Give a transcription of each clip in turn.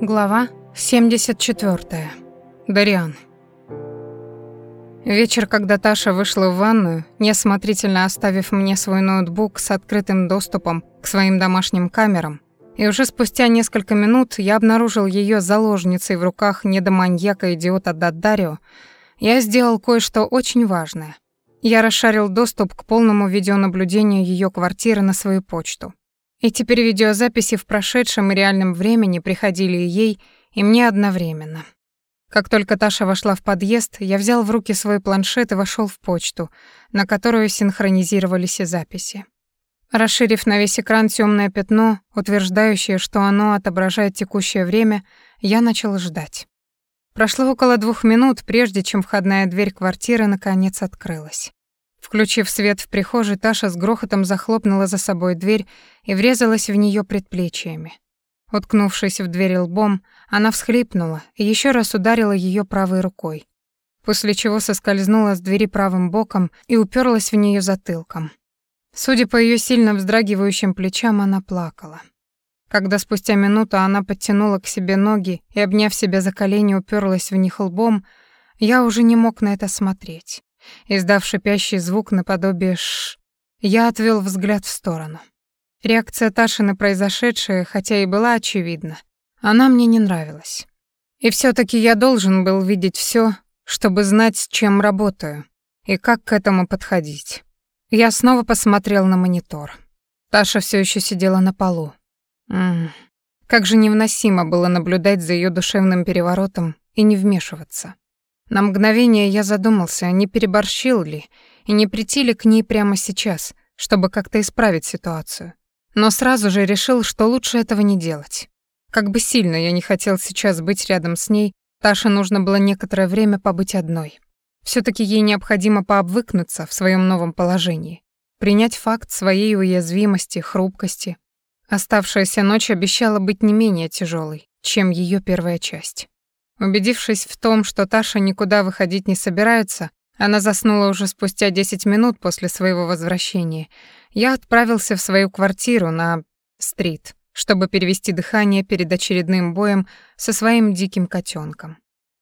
Глава 74. Дариан. Вечер, когда Таша вышла в ванную, неосмотрительно оставив мне свой ноутбук с открытым доступом к своим домашним камерам, и уже спустя несколько минут я обнаружил ее заложницей в руках недоманьяка-идиота Даддарио, я сделал кое-что очень важное. Я расшарил доступ к полному видеонаблюдению ее квартиры на свою почту. И теперь видеозаписи в прошедшем и реальном времени приходили и ей, и мне одновременно. Как только Таша вошла в подъезд, я взял в руки свой планшет и вошел в почту, на которую синхронизировались и записи. Расширив на весь экран темное пятно, утверждающее, что оно отображает текущее время, я начал ждать. Прошло около двух минут, прежде чем входная дверь квартиры наконец открылась. Включив свет в прихожей, Таша с грохотом захлопнула за собой дверь и врезалась в нее предплечьями. Уткнувшись в дверь лбом, она всхлипнула и еще раз ударила ее правой рукой, после чего соскользнула с двери правым боком и уперлась в нее затылком. Судя по ее сильно вздрагивающим плечам, она плакала. Когда спустя минуту она подтянула к себе ноги и, обняв себя за колени, уперлась в них лбом, я уже не мог на это смотреть. Издав шипящий звук наподобие «ш», я отвел взгляд в сторону. Реакция Таши на произошедшее, хотя и была очевидна, она мне не нравилась. И все таки я должен был видеть все, чтобы знать, с чем работаю и как к этому подходить. Я снова посмотрел на монитор. Таша все еще сидела на полу. М как же невыносимо было наблюдать за ее душевным переворотом и не вмешиваться. На мгновение я задумался, не переборщил ли и не прийти ли к ней прямо сейчас, чтобы как-то исправить ситуацию. Но сразу же решил, что лучше этого не делать. Как бы сильно я не хотел сейчас быть рядом с ней, Таше нужно было некоторое время побыть одной. все таки ей необходимо пообвыкнуться в своем новом положении, принять факт своей уязвимости, хрупкости. Оставшаяся ночь обещала быть не менее тяжелой, чем ее первая часть. Убедившись в том, что Таша никуда выходить не собирается, она заснула уже спустя 10 минут после своего возвращения, я отправился в свою квартиру на стрит, чтобы перевести дыхание перед очередным боем со своим диким котенком.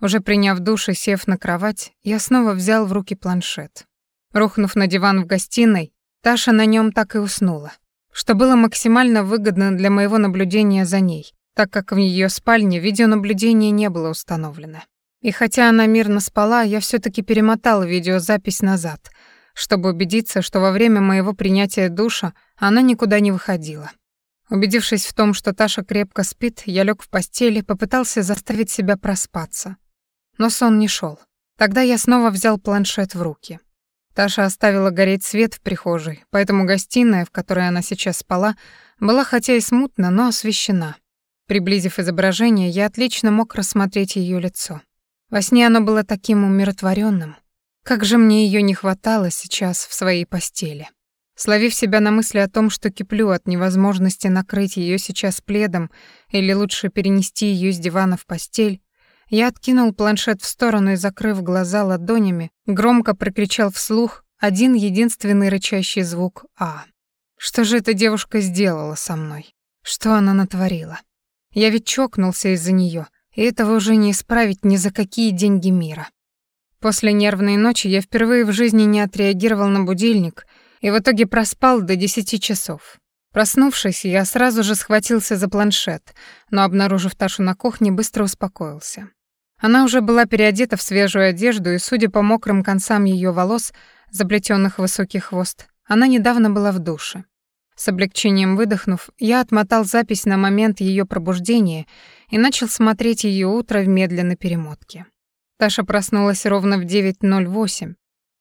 Уже приняв душ и сев на кровать, я снова взял в руки планшет. Рухнув на диван в гостиной, Таша на нем так и уснула, что было максимально выгодно для моего наблюдения за ней, так как в ее спальне видеонаблюдение не было установлено. И хотя она мирно спала, я все таки перемотал видеозапись назад, чтобы убедиться, что во время моего принятия душа она никуда не выходила. Убедившись в том, что Таша крепко спит, я лег в постели, попытался заставить себя проспаться. Но сон не шел. Тогда я снова взял планшет в руки. Таша оставила гореть свет в прихожей, поэтому гостиная, в которой она сейчас спала, была хотя и смутно, но освещена. Приблизив изображение, я отлично мог рассмотреть ее лицо. Во сне оно было таким умиротворенным. Как же мне ее не хватало сейчас в своей постели. Словив себя на мысли о том, что киплю от невозможности накрыть ее сейчас пледом или лучше перенести ее с дивана в постель, я откинул планшет в сторону и, закрыв глаза ладонями, громко прокричал вслух один единственный рычащий звук «А». Что же эта девушка сделала со мной? Что она натворила? Я ведь чокнулся из-за нее, и этого уже не исправить ни за какие деньги мира. После нервной ночи я впервые в жизни не отреагировал на будильник и в итоге проспал до десяти часов. Проснувшись, я сразу же схватился за планшет, но, обнаружив Ташу на кухне, быстро успокоился. Она уже была переодета в свежую одежду, и, судя по мокрым концам ее волос, заплетенных в высокий хвост, она недавно была в душе. С облегчением выдохнув, я отмотал запись на момент ее пробуждения и начал смотреть ее утро в медленной перемотке. Таша проснулась ровно в 9.08.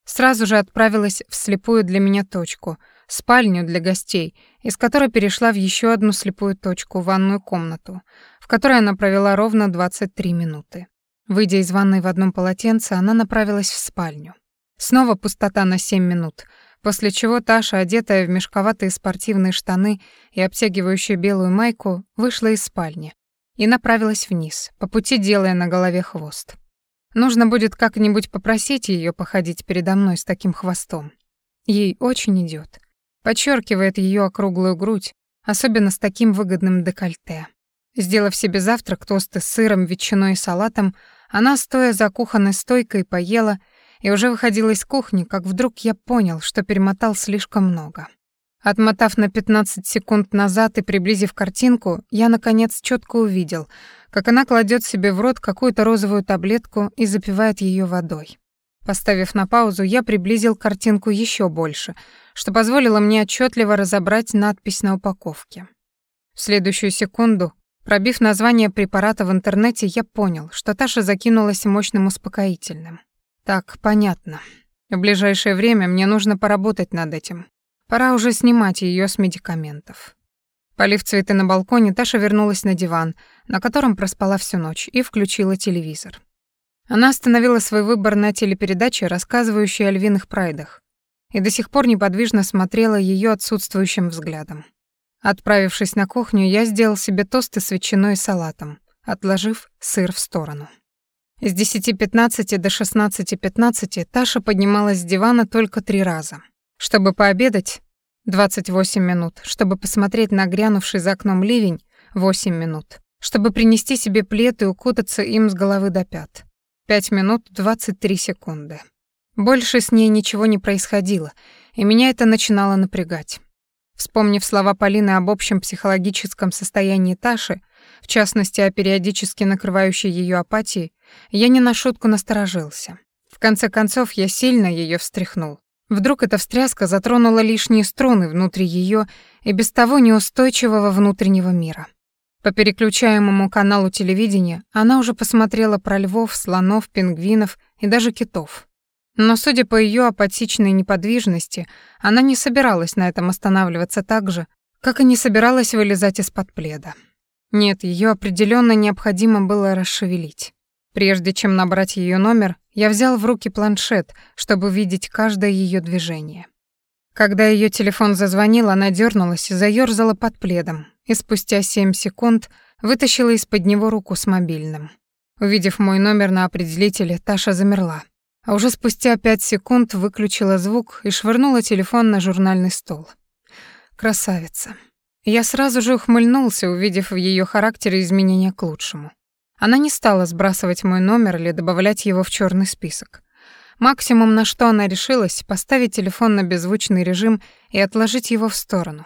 Сразу же отправилась в слепую для меня точку, спальню для гостей, из которой перешла в еще одну слепую точку, ванную комнату, в которой она провела ровно 23 минуты. Выйдя из ванной в одном полотенце, она направилась в спальню. Снова пустота на 7 минут — после чего Таша, одетая в мешковатые спортивные штаны и обтягивающую белую майку, вышла из спальни и направилась вниз, по пути делая на голове хвост. Нужно будет как-нибудь попросить ее походить передо мной с таким хвостом. Ей очень идет, Подчеркивает ее округлую грудь, особенно с таким выгодным декольте. Сделав себе завтрак, тосты с сыром, ветчиной и салатом, она, стоя за кухонной стойкой, поела и уже выходила из кухни, как вдруг я понял, что перемотал слишком много. Отмотав на 15 секунд назад и приблизив картинку, я, наконец, четко увидел, как она кладет себе в рот какую-то розовую таблетку и запивает ее водой. Поставив на паузу, я приблизил картинку еще больше, что позволило мне отчетливо разобрать надпись на упаковке. В следующую секунду Пробив название препарата в интернете, я понял, что Таша закинулась мощным успокоительным. Так, понятно. В ближайшее время мне нужно поработать над этим. Пора уже снимать ее с медикаментов. Полив цветы на балконе, Таша вернулась на диван, на котором проспала всю ночь, и включила телевизор. Она остановила свой выбор на телепередаче, рассказывающей о львиных прайдах, и до сих пор неподвижно смотрела ее отсутствующим взглядом. Отправившись на кухню, я сделал себе тосты с ветчиной и салатом, отложив сыр в сторону. С 10.15 до 16.15 Таша поднималась с дивана только три раза. Чтобы пообедать — 28 минут, чтобы посмотреть на грянувший за окном ливень — 8 минут, чтобы принести себе плед и укутаться им с головы до пят. 5 минут 23 секунды. Больше с ней ничего не происходило, и меня это начинало напрягать. Вспомнив слова Полины об общем психологическом состоянии Таши, в частности, о периодически накрывающей ее апатии, я не на шутку насторожился. В конце концов, я сильно ее встряхнул. Вдруг эта встряска затронула лишние струны внутри ее и без того неустойчивого внутреннего мира. По переключаемому каналу телевидения она уже посмотрела про львов, слонов, пингвинов и даже китов. Но, судя по ее апатичной неподвижности, она не собиралась на этом останавливаться так же, как и не собиралась вылезать из-под пледа. Нет, ее определенно необходимо было расшевелить. Прежде чем набрать ее номер, я взял в руки планшет, чтобы видеть каждое ее движение. Когда ее телефон зазвонил, она дернулась и заерзала под пледом, и спустя семь секунд вытащила из-под него руку с мобильным. Увидев мой номер на определителе, Таша замерла а уже спустя пять секунд выключила звук и швырнула телефон на журнальный стол. Красавица. Я сразу же ухмыльнулся, увидев в ее характере изменения к лучшему. Она не стала сбрасывать мой номер или добавлять его в черный список. Максимум, на что она решилась, поставить телефон на беззвучный режим и отложить его в сторону.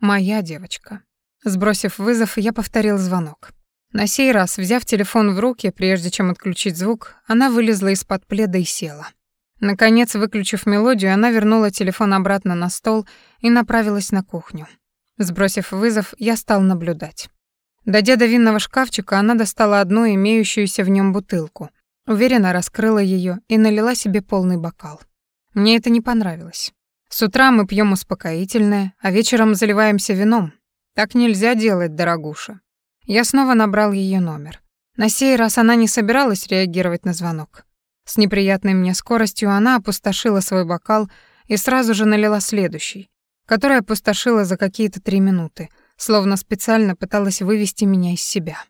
Моя девочка. Сбросив вызов, я повторил звонок. На сей раз, взяв телефон в руки, прежде чем отключить звук, она вылезла из-под пледа и села. Наконец, выключив мелодию, она вернула телефон обратно на стол и направилась на кухню. Сбросив вызов, я стал наблюдать. Дойдя до винного шкафчика, она достала одну имеющуюся в нем бутылку, уверенно раскрыла ее и налила себе полный бокал. Мне это не понравилось. С утра мы пьем успокоительное, а вечером заливаемся вином. Так нельзя делать, дорогуша. Я снова набрал ее номер. На сей раз она не собиралась реагировать на звонок. С неприятной мне скоростью она опустошила свой бокал и сразу же налила следующий, который опустошила за какие-то три минуты, словно специально пыталась вывести меня из себя.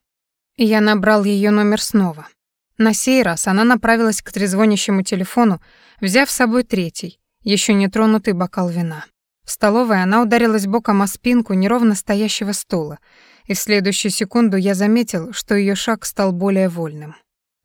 Я набрал ее номер снова. На сей раз она направилась к трезвонящему телефону, взяв с собой третий, еще не тронутый бокал вина. В столовой она ударилась боком о спинку неровно стоящего стула и в следующую секунду я заметил, что ее шаг стал более вольным.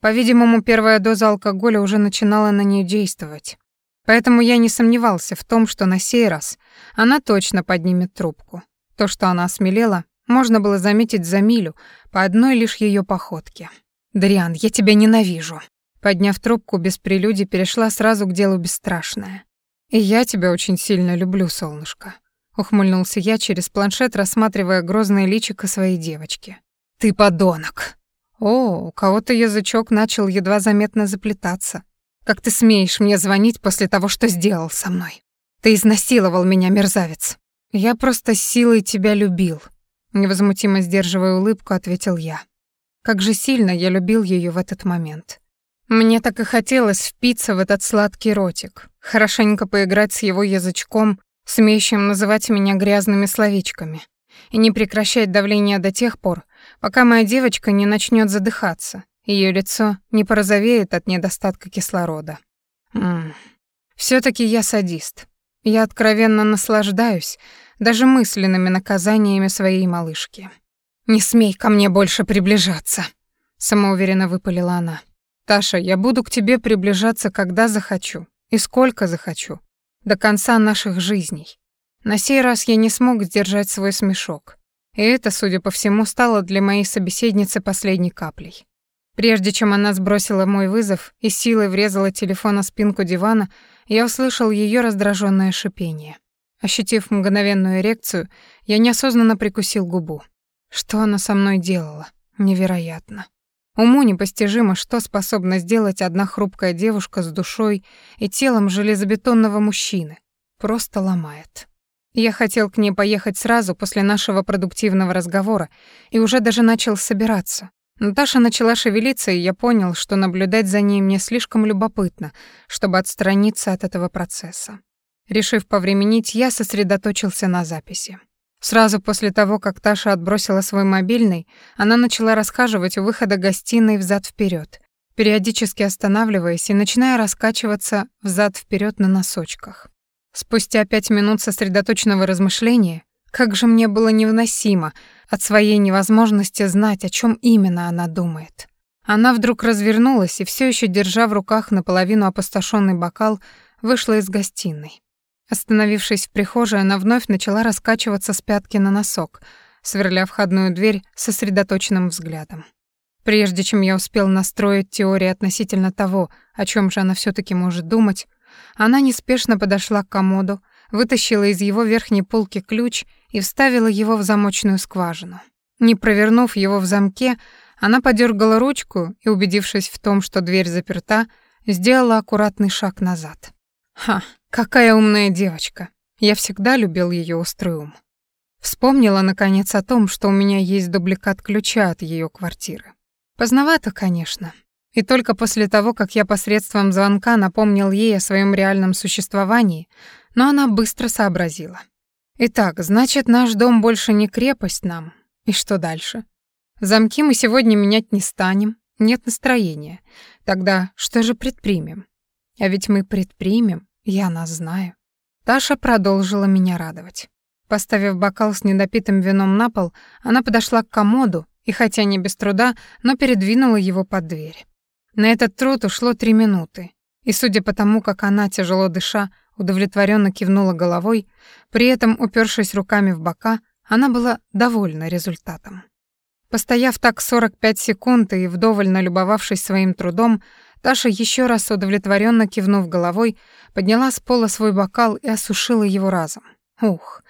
По-видимому, первая доза алкоголя уже начинала на нее действовать. Поэтому я не сомневался в том, что на сей раз она точно поднимет трубку. То, что она осмелела, можно было заметить за милю по одной лишь ее походке. «Дриан, я тебя ненавижу». Подняв трубку без прелюдий, перешла сразу к делу бесстрашное. «И я тебя очень сильно люблю, солнышко ухмыльнулся я через планшет, рассматривая грозное личико своей девочки. Ты подонок. О, у кого-то язычок начал едва заметно заплетаться. Как ты смеешь мне звонить после того, что сделал со мной? Ты изнасиловал меня, мерзавец. Я просто силой тебя любил, невозмутимо сдерживая улыбку, ответил я. Как же сильно я любил ее в этот момент. Мне так и хотелось впиться в этот сладкий ротик, хорошенько поиграть с его язычком смеющим называть меня грязными словечками, и не прекращать давление до тех пор, пока моя девочка не начнет задыхаться, ее лицо не порозовеет от недостатка кислорода. все таки я садист. Я откровенно наслаждаюсь даже мысленными наказаниями своей малышки. «Не смей ко мне больше приближаться», — самоуверенно выпалила она. «Таша, я буду к тебе приближаться, когда захочу и сколько захочу, до конца наших жизней». На сей раз я не смог сдержать свой смешок. И это, судя по всему, стало для моей собеседницы последней каплей. Прежде чем она сбросила мой вызов и силой врезала телефон на спинку дивана, я услышал ее раздраженное шипение. Ощутив мгновенную эрекцию, я неосознанно прикусил губу. Что она со мной делала? Невероятно. Уму непостижимо, что способна сделать одна хрупкая девушка с душой и телом железобетонного мужчины. Просто ломает. Я хотел к ней поехать сразу после нашего продуктивного разговора и уже даже начал собираться, Наташа начала шевелиться, и я понял, что наблюдать за ней мне слишком любопытно, чтобы отстраниться от этого процесса. Решив повременить, я сосредоточился на записи. Сразу после того, как Таша отбросила свой мобильный, она начала расхаживать у выхода гостиной взад вперед, периодически останавливаясь и начиная раскачиваться взад вперед на носочках. Спустя пять минут сосредоточенного размышления, как же мне было невыносимо от своей невозможности знать, о чем именно она думает. Она вдруг развернулась и все еще держа в руках наполовину опустошенный бокал, вышла из гостиной. Остановившись в прихожей, она вновь начала раскачиваться с пятки на носок, сверля входную дверь сосредоточенным взглядом. Прежде чем я успел настроить теории относительно того, о чем же она все таки может думать, она неспешно подошла к комоду, вытащила из его верхней полки ключ и вставила его в замочную скважину. Не провернув его в замке, она подергала ручку и, убедившись в том, что дверь заперта, сделала аккуратный шаг назад. Ха, какая умная девочка. Я всегда любил ее острый ум. Вспомнила, наконец, о том, что у меня есть дубликат ключа от ее квартиры. Поздновато, конечно. И только после того, как я посредством звонка напомнил ей о своем реальном существовании, но она быстро сообразила. Итак, значит, наш дом больше не крепость нам. И что дальше? Замки мы сегодня менять не станем, нет настроения. Тогда что же предпримем? А ведь мы предпримем, я нас знаю. Таша продолжила меня радовать. Поставив бокал с недопитым вином на пол, она подошла к комоду и, хотя не без труда, но передвинула его под дверь. На этот труд ушло три минуты, и судя по тому, как она, тяжело дыша, удовлетворенно кивнула головой, при этом упершись руками в бока, она была довольна результатом. Постояв так 45 секунд и вдоволь налюбовавшись своим трудом, Таша еще раз удовлетворенно кивнув головой, подняла с пола свой бокал и осушила его разом. Ух,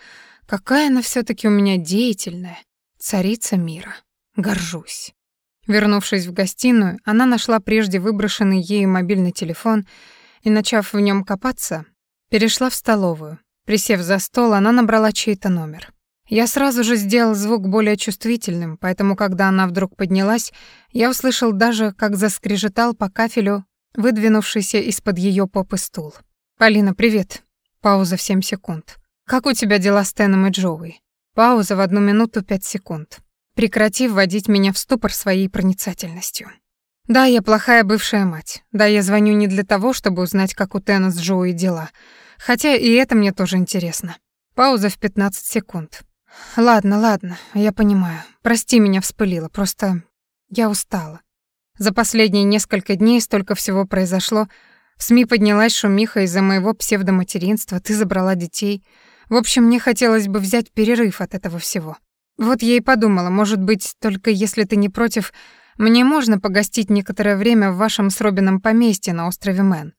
какая она все таки у меня деятельная, царица мира. Горжусь. Вернувшись в гостиную, она нашла прежде выброшенный ею мобильный телефон и, начав в нем копаться, Перешла в столовую. Присев за стол, она набрала чей-то номер. Я сразу же сделал звук более чувствительным, поэтому, когда она вдруг поднялась, я услышал даже, как заскрежетал по кафелю выдвинувшийся из-под ее попы стул. «Полина, привет». Пауза в семь секунд. «Как у тебя дела с Теном и Джоуи?» Пауза в одну минуту пять секунд. Прекрати вводить меня в ступор своей проницательностью. Да, я плохая бывшая мать. Да, я звоню не для того, чтобы узнать, как у Тена с Джоуи дела. Хотя и это мне тоже интересно. Пауза в 15 секунд. Ладно, ладно, я понимаю. Прости меня, вспылила. Просто я устала. За последние несколько дней столько всего произошло. В СМИ поднялась шумиха из-за моего псевдоматеринства, ты забрала детей. В общем, мне хотелось бы взять перерыв от этого всего. Вот я и подумала, может быть, только если ты не против, мне можно погостить некоторое время в вашем с Робином поместье на острове Мэн.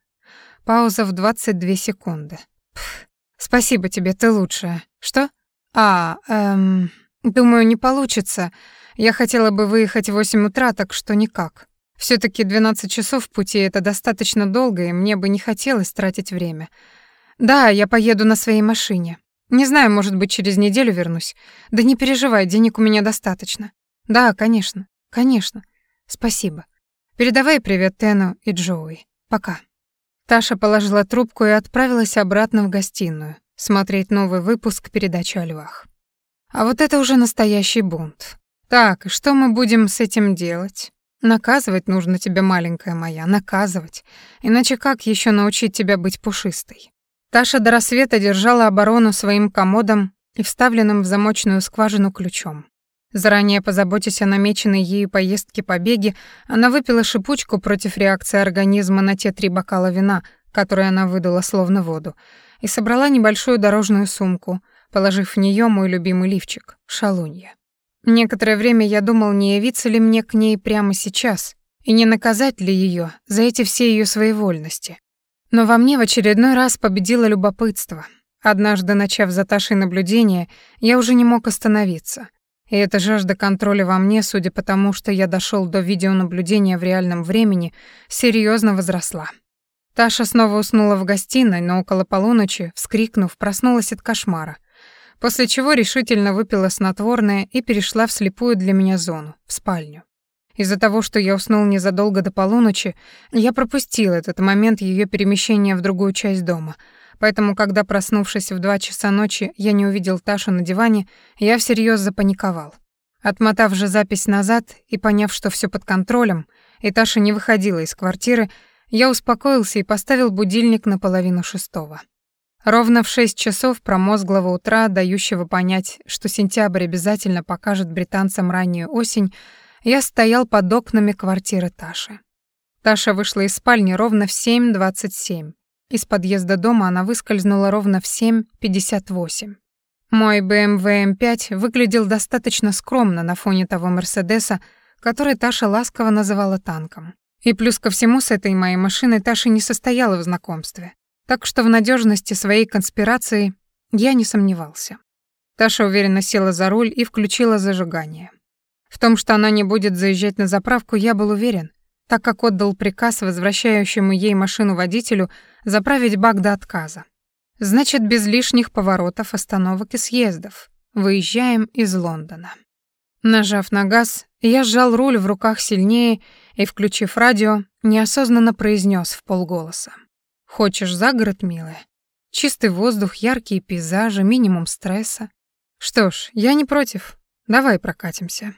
Пауза в 22 секунды. Пф, спасибо тебе, ты лучшая. Что? А, эм, думаю, не получится. Я хотела бы выехать в 8 утра, так что никак. все таки 12 часов пути — это достаточно долго, и мне бы не хотелось тратить время. Да, я поеду на своей машине. Не знаю, может быть, через неделю вернусь. Да не переживай, денег у меня достаточно. Да, конечно, конечно. Спасибо. Передавай привет Тену и Джоуи. Пока. Таша положила трубку и отправилась обратно в гостиную смотреть новый выпуск передачи о львах. А вот это уже настоящий бунт. Так, что мы будем с этим делать? Наказывать нужно тебя, маленькая моя, наказывать. Иначе как еще научить тебя быть пушистой? Таша до рассвета держала оборону своим комодом и вставленным в замочную скважину ключом. Заранее позаботясь о намеченной ею поездке по беге, она выпила шипучку против реакции организма на те три бокала вина, которые она выдала словно воду, и собрала небольшую дорожную сумку, положив в нее мой любимый лифчик — шалунья. Некоторое время я думал, не явиться ли мне к ней прямо сейчас и не наказать ли ее за эти все ее своевольности. Но во мне в очередной раз победило любопытство. Однажды, начав за Ташей наблюдение, я уже не мог остановиться. И эта жажда контроля во мне, судя по тому, что я дошел до видеонаблюдения в реальном времени, серьезно возросла. Таша снова уснула в гостиной, но около полуночи, вскрикнув, проснулась от кошмара, после чего решительно выпила снотворное и перешла в слепую для меня зону, в спальню. Из-за того, что я уснул незадолго до полуночи, я пропустил этот момент ее перемещения в другую часть дома — Поэтому, когда, проснувшись в два часа ночи, я не увидел Ташу на диване, я всерьез запаниковал. Отмотав же запись назад и поняв, что все под контролем, и Таша не выходила из квартиры, я успокоился и поставил будильник на половину шестого. Ровно в шесть часов промозглого утра, дающего понять, что сентябрь обязательно покажет британцам раннюю осень, я стоял под окнами квартиры Таши. Таша вышла из спальни ровно в 7.27. Из подъезда дома она выскользнула ровно в 7.58. Мой BMW M5 выглядел достаточно скромно на фоне того Мерседеса, который Таша ласково называла танком. И плюс ко всему с этой моей машиной Таша не состояла в знакомстве, так что в надежности своей конспирации я не сомневался. Таша уверенно села за руль и включила зажигание. В том, что она не будет заезжать на заправку, я был уверен, так как отдал приказ возвращающему ей машину водителю заправить бак до отказа. Значит, без лишних поворотов, остановок и съездов. Выезжаем из Лондона. Нажав на газ, я сжал руль в руках сильнее и, включив радио, неосознанно произнес в полголоса. «Хочешь за город, милая? Чистый воздух, яркие пейзажи, минимум стресса. Что ж, я не против. Давай прокатимся».